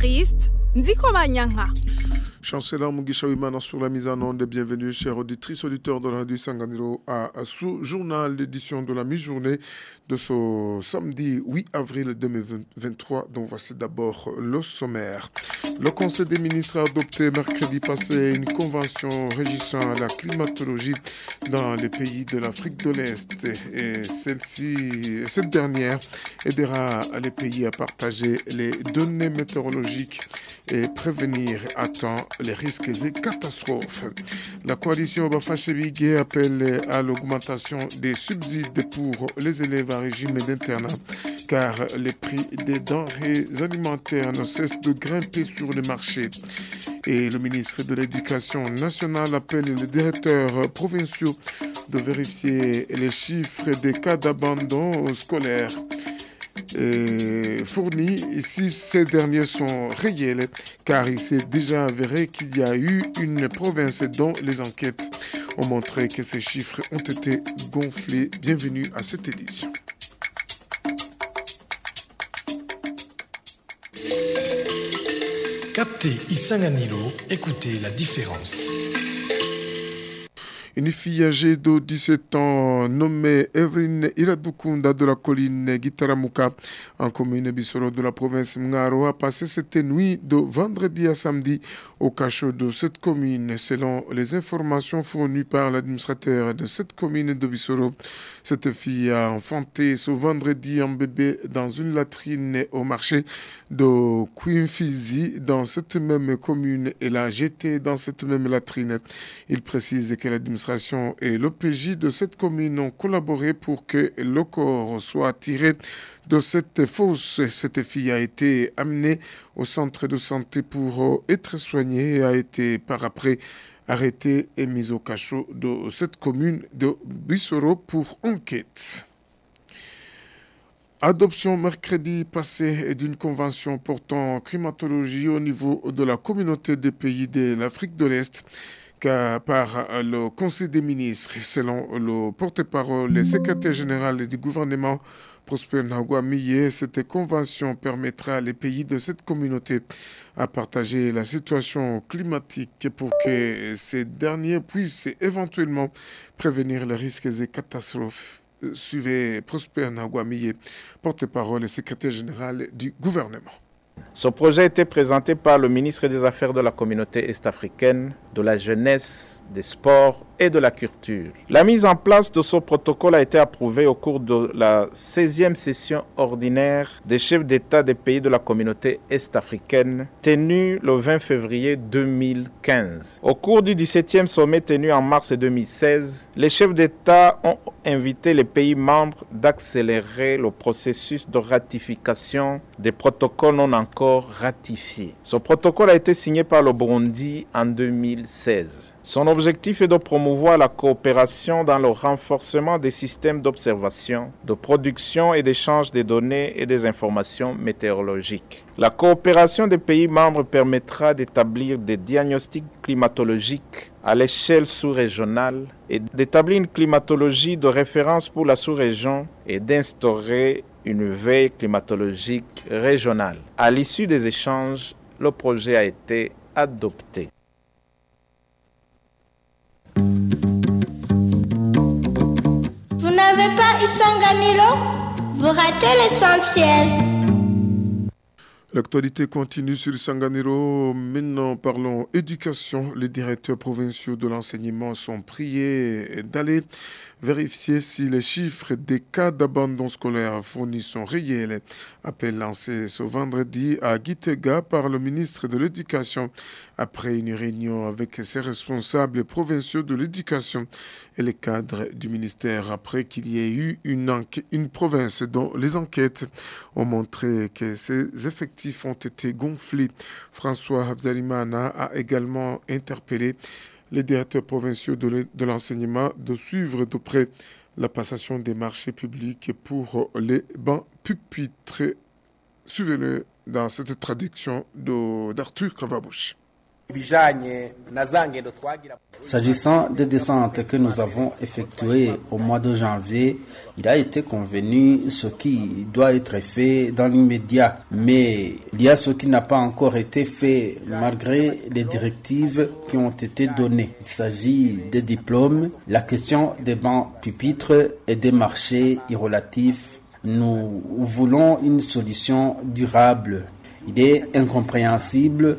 evariste ndikomanya nka Chancellor Mugisha Wimana sur la mise en onde. Bienvenue, chers auditrices, auditeurs de la radio Sanganiro, à ce journal d'édition de la mi-journée de ce samedi 8 avril 2023, dont voici d'abord le sommaire. Le Conseil des ministres a adopté mercredi passé une convention régissant la climatologie dans les pays de l'Afrique de l'Est. Et celle-ci, cette dernière aidera les pays à partager les données météorologiques et prévenir à temps les risques et catastrophes. La coalition Bafachevigé appelle à l'augmentation des subsides pour les élèves à régime d'internat car les prix des denrées alimentaires ne cessent de grimper sur le marché. Et le ministre de l'Éducation nationale appelle les directeurs provinciaux de vérifier les chiffres des cas d'abandon scolaire fournis si ces derniers sont réels, car il s'est déjà avéré qu'il y a eu une province dont les enquêtes ont montré que ces chiffres ont été gonflés. Bienvenue à cette édition. Captez Isanganilo, écoutez la différence. Une fille âgée de 17 ans nommée Evelyn Iradukunda de la colline Gitaramuka en commune Bissoro de la province Mngaro a passé cette nuit de vendredi à samedi au cachot de cette commune. Selon les informations fournies par l'administrateur de cette commune de Bissoro, cette fille a enfanté ce vendredi un bébé dans une latrine au marché de Quinfizi dans cette même commune et l'a jeté dans cette même latrine. Il précise que et l'OPJ de cette commune ont collaboré pour que le corps soit tiré de cette fosse. Cette fille a été amenée au centre de santé pour être soignée et a été par après arrêtée et mise au cachot de cette commune de Bissoro pour enquête. Adoption mercredi passé d'une convention portant climatologie au niveau de la communauté des pays de l'Afrique de l'Est par le Conseil des ministres. Selon le porte-parole, le secrétaire général du gouvernement, Prosper Nagwamiye, cette convention permettra les pays de cette communauté à partager la situation climatique pour que ces derniers puissent éventuellement prévenir les risques et catastrophes. Suivez Prosper Nagwamiye, porte-parole et secrétaire général du gouvernement. Ce projet a été présenté par le ministre des Affaires de la communauté est-africaine, de la jeunesse, des sports et de la culture. La mise en place de ce protocole a été approuvée au cours de la 16e session ordinaire des chefs d'État des pays de la communauté est-africaine tenue le 20 février 2015. Au cours du 17e sommet tenu en mars 2016, les chefs d'État ont invité les pays membres d'accélérer le processus de ratification des protocoles non encore ratifiés. Ce protocole a été signé par le Burundi en 2016. Son objectif est de promouvoir la coopération dans le renforcement des systèmes d'observation, de production et d'échange des données et des informations météorologiques. La coopération des pays membres permettra d'établir des diagnostics climatologiques à l'échelle sous-régionale et d'établir une climatologie de référence pour la sous-région et d'instaurer une veille climatologique régionale. À l'issue des échanges, le projet a été adopté. L'actualité continue sur Sanganiro. Maintenant, parlons éducation. Les directeurs provinciaux de l'enseignement sont priés d'aller vérifier si les chiffres des cas d'abandon scolaire fournis sont réels. Appel lancé ce vendredi à Gitega par le ministre de l'Éducation après une réunion avec ses responsables provinciaux de l'éducation et les cadres du ministère après qu'il y ait eu une, une province dont les enquêtes ont montré que ses effectifs ont été gonflés. François Havzalimana a également interpellé les directeurs provinciaux de l'enseignement de suivre de près la passation des marchés publics pour les bancs pupitres. Suivez-le dans cette traduction d'Arthur Cravabouche. S'agissant des descentes que nous avons effectuées au mois de janvier, il a été convenu ce qui doit être fait dans l'immédiat. Mais il y a ce qui n'a pas encore été fait malgré les directives qui ont été données. Il s'agit des diplômes, la question des bancs pupitres et des marchés irrelatifs. Nous voulons une solution durable. Il est incompréhensible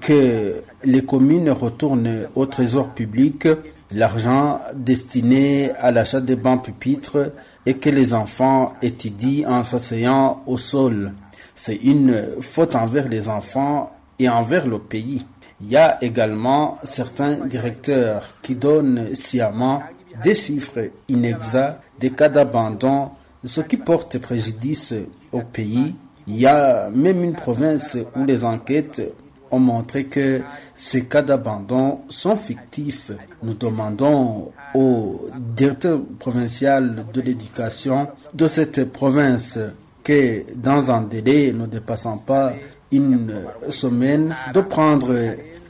que les communes retournent au trésor public l'argent destiné à l'achat des bancs pupitres et que les enfants étudient en s'asseyant au sol. C'est une faute envers les enfants et envers le pays. Il y a également certains directeurs qui donnent sciemment des chiffres inexacts des cas d'abandon, ce qui porte préjudice au pays. Il y a même une province où les enquêtes ont montré que ces cas d'abandon sont fictifs. Nous demandons au directeur provincial de l'éducation de cette province que dans un délai ne dépassant pas une semaine, de prendre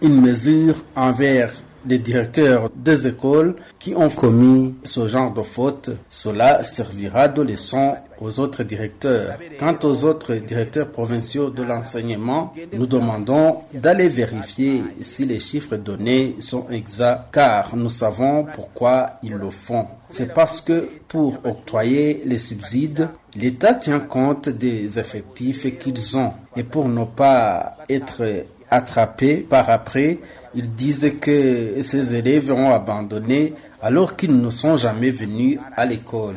une mesure envers les directeurs des écoles qui ont commis ce genre de faute. Cela servira de leçon aux autres directeurs. Quant aux autres directeurs provinciaux de l'enseignement, nous demandons d'aller vérifier si les chiffres donnés sont exacts, car nous savons pourquoi ils le font. C'est parce que pour octroyer les subsides, l'État tient compte des effectifs qu'ils ont. Et pour ne pas être attrapés par après, ils disent que ces élèves ont abandonné alors qu'ils ne sont jamais venus à l'école.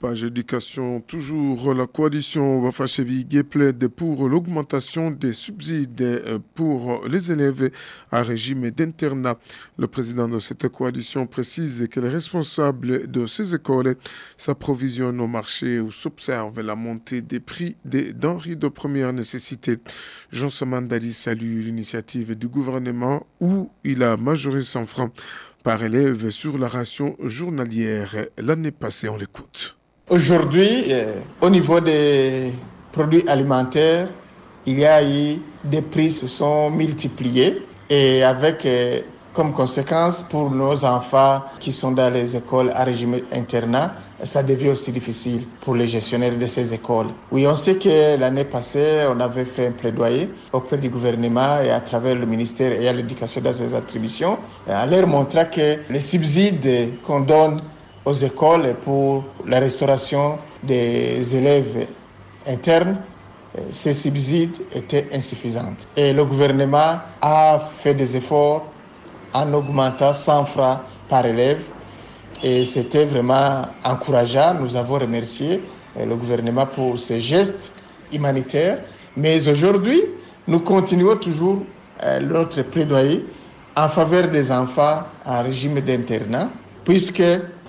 Page éducation, toujours la coalition Wafachevi plaide pour l'augmentation des subsides pour les élèves à régime d'internat. Le président de cette coalition précise que les responsables de ces écoles s'approvisionnent au marché où s'observe la montée des prix des denrées de première nécessité. Jean Samandali salue l'initiative du gouvernement où il a majoré 100 francs par élève sur la ration journalière. L'année passée, on l'écoute. Aujourd'hui, euh, au niveau des produits alimentaires, il y a eu des prix se sont multipliés et avec euh, comme conséquence pour nos enfants qui sont dans les écoles à régime internat, ça devient aussi difficile pour les gestionnaires de ces écoles. Oui, on sait que l'année passée, on avait fait un plaidoyer auprès du gouvernement et à travers le ministère et à l'éducation dans ses attributions, en leur montrant que les subsides qu'on donne aux écoles pour la restauration des élèves internes, euh, ces subsides étaient insuffisants. Et le gouvernement a fait des efforts en augmentant 100 francs par élève. Et c'était vraiment encourageant. Nous avons remercié euh, le gouvernement pour ces gestes humanitaires. Mais aujourd'hui, nous continuons toujours euh, notre plaidoyer en faveur des enfants en régime d'internat, puisque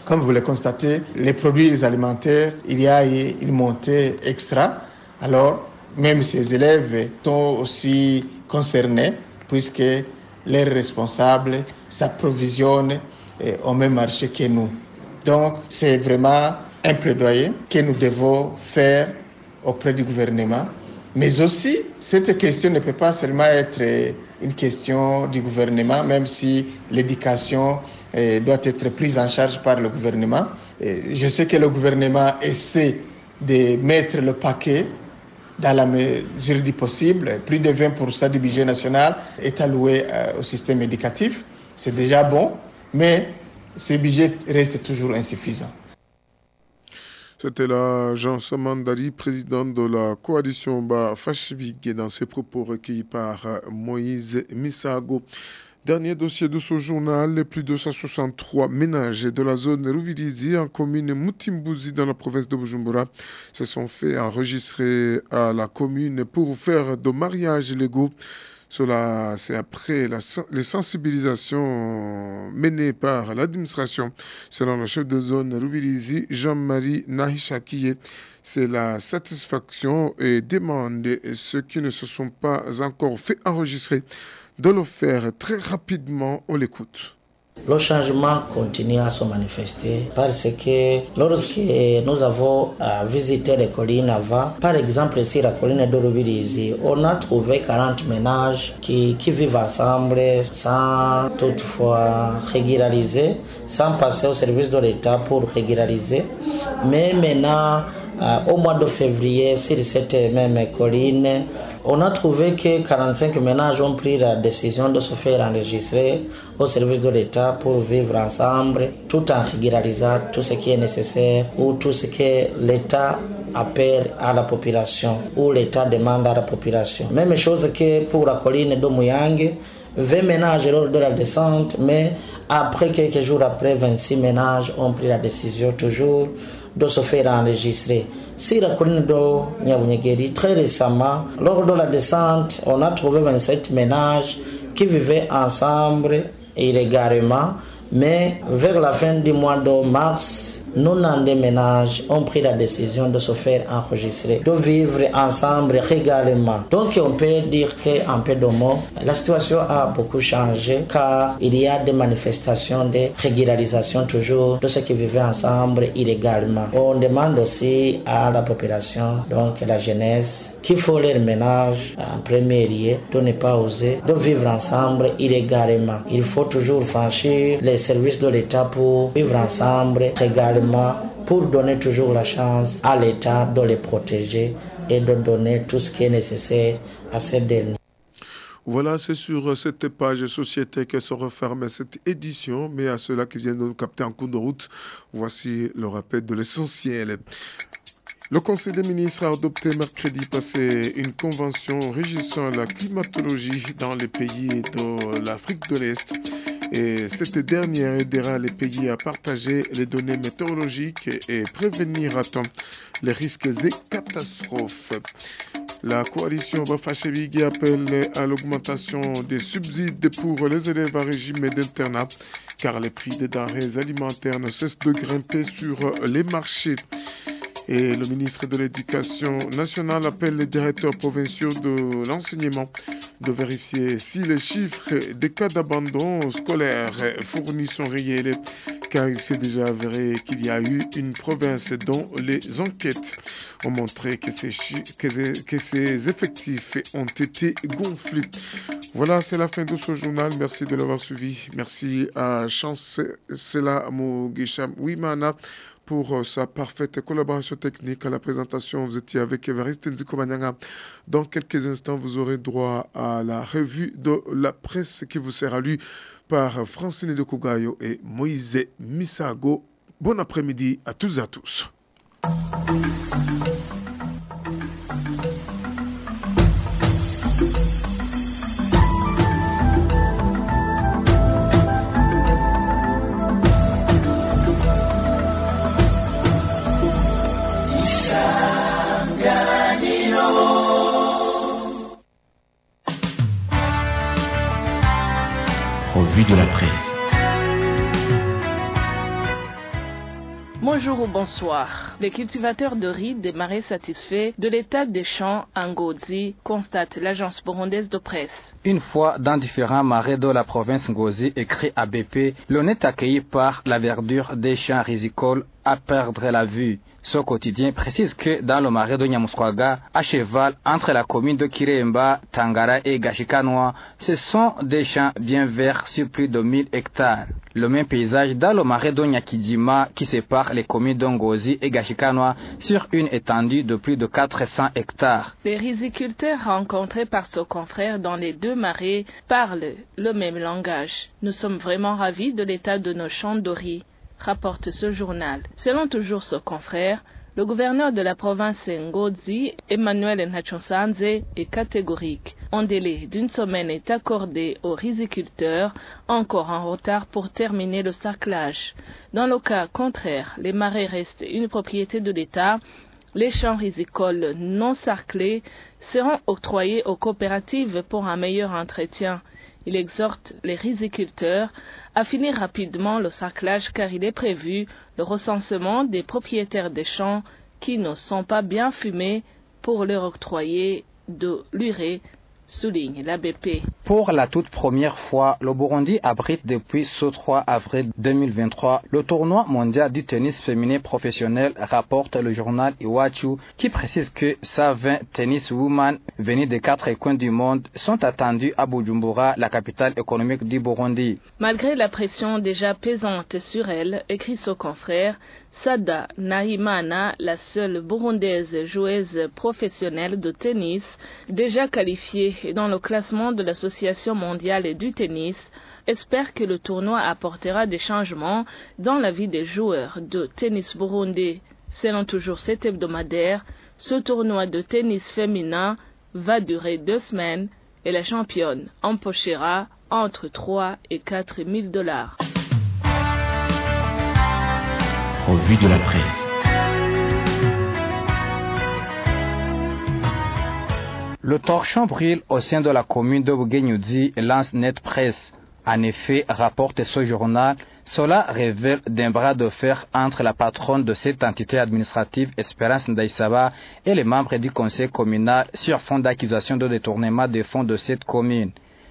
comme vous le constatez, les produits alimentaires, il y a une montée extra. Alors, même ces élèves sont aussi concernés puisque les responsables s'approvisionnent eh, au même marché que nous. Donc, c'est vraiment un plaidoyer que nous devons faire auprès du gouvernement. Mais aussi, cette question ne peut pas seulement être une question du gouvernement, même si l'éducation doit être prise en charge par le gouvernement. je sais que le gouvernement essaie de mettre le paquet dans la mesure du possible. Plus de 20% du budget national est alloué euh, au système éducatif. C'est déjà bon, mais ce budget reste toujours insuffisant. C'était là Jean Samandari, président de la coalition Ba dans ses propos recueillis par euh, Moïse Misago. Dernier dossier de ce journal, plus de 163 ménages de la zone Ruvirizi en commune Mutimbouzi dans la province de Bujumbura se sont fait enregistrer à la commune pour faire de mariages légaux. Cela, c'est après les sensibilisations menées par l'administration. Selon le chef de zone Rubirizi, Jean-Marie Nahishakiye, c'est la satisfaction et demande ceux qui ne se sont pas encore fait enregistrer de le faire très rapidement. On l'écoute. Le changement continue à se manifester parce que lorsque nous avons euh, visité les collines avant, par exemple ici la colline de Rubirizi, on a trouvé 40 ménages qui, vivent ensemble sans toutefois régulariser, sans passer au service de l'État pour régulariser. Mais maintenant, euh, au mois de février, sur cette même colline, on a trouvé que 45 ménages ont pris la décision de se faire enregistrer au service de l'État pour vivre ensemble, tout en régularisant tout ce qui est nécessaire ou tout ce que l'État appelle à la population ou l'État demande à la population. Même chose que pour la colline de Mouyang, 20 ménages lors de la descente, mais après quelques jours après, 26 ménages ont pris la décision toujours de se faire enregistrer. Si la colline de Niabunyegeri, très récemment, lors de la descente, on a trouvé 27 ménages qui vivaient ensemble illégalement, mais vers la fin du mois de mars, des ménages ont pris la décision de se faire enregistrer, de vivre ensemble régulièrement. Donc on peut dire qu'en peu de mots, la situation a beaucoup changé car il y a des manifestations de régularisation toujours de ceux qui vivaient ensemble illégalement. On demande aussi à la population, donc la jeunesse, qu'il faut leur ménage en premier lieu, de ne pas oser de vivre ensemble illégalement. Il faut toujours franchir les services de l'État pour vivre ensemble pour donner toujours la chance à l'État de les protéger et de donner tout ce qui est nécessaire à ces derniers. Voilà, c'est sur cette page société que se referme cette édition, mais à ceux-là qui viennent de nous capter en cours de route, voici le rappel de l'essentiel. Le Conseil des ministres a adopté mercredi passé une convention régissant la climatologie dans les pays de l'Afrique de l'Est et cette dernière aidera les pays à partager les données météorologiques et prévenir à temps les risques et catastrophes. La coalition Bafachevigi appelle à l'augmentation des subsides pour les élèves à régime d'internat car les prix des denrées alimentaires ne cessent de grimper sur les marchés. Et le ministre de l'Éducation nationale appelle les directeurs provinciaux de l'enseignement de vérifier si les chiffres des cas d'abandon scolaire fournis sont réels, car il s'est déjà avéré qu'il y a eu une province dont les enquêtes ont montré que ces, que ces effectifs ont été gonflés. Voilà, c'est la fin de ce journal. Merci de l'avoir suivi. Merci à Chancela Mogisham Wimana pour euh, sa parfaite collaboration technique à la présentation. Vous étiez avec Evariste Nzikomanyanga. Dans quelques instants, vous aurez droit à la revue de la presse qui vous sera lue par Francine de Kougayo et Moïse Misago. Bon après-midi à tous et à tous. De la presse. Bonjour ou bonsoir. Les cultivateurs de riz démarrés satisfaits de l'état des champs en Ngozi, constate l'agence burundaise de presse. Une fois dans différents marais de la province Ngozi, écrit à BP, l'on est accueilli par la verdure des champs rizicoles à perdre la vue. Ce quotidien précise que dans le marais de à cheval entre la commune de Kiremba, Tangara et Gashikanoa, ce sont des champs bien verts sur plus de 1000 hectares. Le même paysage dans le marais de Nyakidima qui sépare les communes d'Ongozi et Gashikanoa sur une étendue de plus de 400 hectares. Les riziculteurs rencontrés par ce confrère dans les deux marais parlent le même langage. Nous sommes vraiment ravis de l'état de nos champs de riz rapporte ce journal. Selon toujours ce confrère, le gouverneur de la province Ngozi, Emmanuel Nachonsanze, est catégorique. Un délai d'une semaine est accordé aux riziculteurs, encore en retard pour terminer le sarclage. Dans le cas contraire, les marais restent une propriété de l'État. Les champs rizicoles non sarclés seront octroyés aux coopératives pour un meilleur entretien. Il exhorte les riziculteurs à finir rapidement le sarclage car il est prévu le recensement des propriétaires des champs qui ne sont pas bien fumés pour leur octroyer de l'urée souligne l'ABP. Pour la toute première fois, le Burundi abrite depuis ce 3 avril 2023 le tournoi mondial du tennis féminin professionnel, rapporte le journal Iwachu, qui précise que 120 tennis women venus des quatre coins du monde sont attendus à Bujumbura, la capitale économique du Burundi. Malgré la pression déjà pesante sur elle, écrit son confrère, Sada Nahimana, la seule burundaise joueuse professionnelle de tennis, déjà qualifiée dans le classement de l'Association mondiale du tennis, espère que le tournoi apportera des changements dans la vie des joueurs de tennis burundais. Selon toujours cet hebdomadaire, ce tournoi de tennis féminin va durer deux semaines et la championne empochera entre 3 et 4 000 dollars. Revue de la presse. Le torchon brûle au sein de la commune de Bouguenyudi, lance Net Presse. En effet, rapporte ce journal, cela révèle d'un bras de fer entre la patronne de cette entité administrative, Espérance Ndaïsaba, et les membres du conseil communal sur fond d'accusation de détournement des fonds de cette commune.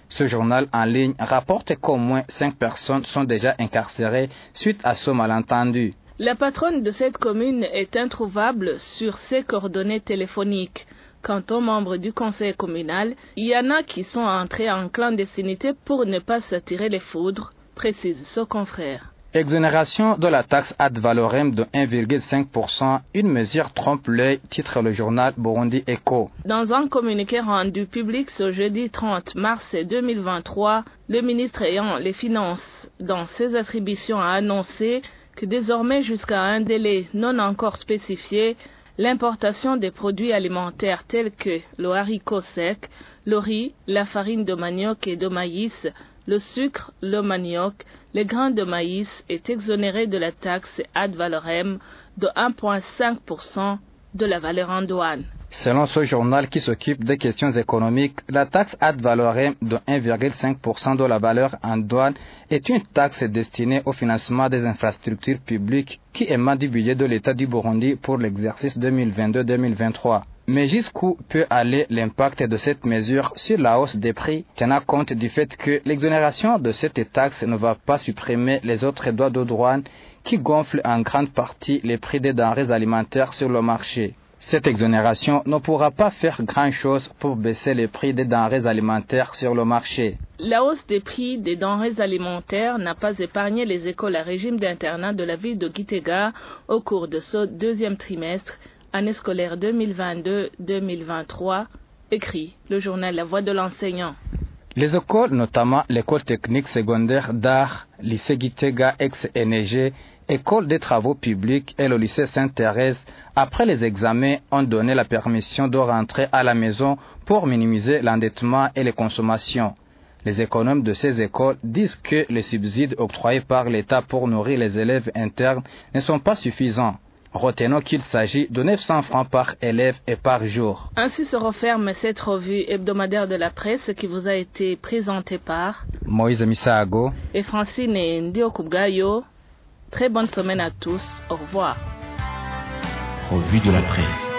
Ce journal en ligne rapporte qu'au moins cinq personnes sont déjà incarcérées suite à ce malentendu. La patronne de cette commune est introuvable sur ses coordonnées téléphoniques. Quant aux membres du conseil communal, il y en a qui sont entrés en clandestinité pour ne pas s'attirer les foudres, précise ce confrère. Exonération de la taxe ad valorem de 1,5%, une mesure trompe l'œil, titre le journal Burundi Echo. Dans un communiqué rendu public ce jeudi 30 mars 2023, le ministre ayant les finances dans ses attributions a annoncé que désormais jusqu'à un délai non encore spécifié, l'importation des produits alimentaires tels que le haricot sec, le riz, la farine de manioc et de maïs, le sucre, le manioc, les grains de maïs est exonéré de la taxe ad valorem de 1,5% de la valeur en douane. Selon ce journal qui s'occupe des questions économiques, la taxe ad valorem de 1,5% de la valeur en douane est une taxe destinée au financement des infrastructures publiques qui émane du budget de l'État du Burundi pour l'exercice 2022-2023. Mais jusqu'où peut aller l'impact de cette mesure sur la hausse des prix, tenant compte du fait que l'exonération de cette taxe ne va pas supprimer les autres droits de douane qui gonflent en grande partie les prix des denrées alimentaires sur le marché. Cette exonération ne pourra pas faire grand-chose pour baisser les prix des denrées alimentaires sur le marché. La hausse des prix des denrées alimentaires n'a pas épargné les écoles à régime d'internat de la ville de Gitega au cours de ce deuxième trimestre, année scolaire 2022-2023, écrit le journal La Voix de l'enseignant. Les écoles, notamment l'école technique secondaire d'art, lycée Gitega ex-NG, école des travaux publics et le lycée Sainte-Thérèse, après les examens, ont donné la permission de rentrer à la maison pour minimiser l'endettement et les consommations. Les économes de ces écoles disent que les subsides octroyés par l'État pour nourrir les élèves internes ne sont pas suffisants. Retenons qu'il s'agit de 900 francs par élève et par jour. Ainsi se referme cette revue hebdomadaire de la presse qui vous a été présentée par Moïse Misago et Francine Ndiokubgayo. Très bonne semaine à tous. Au revoir. Revue de la presse.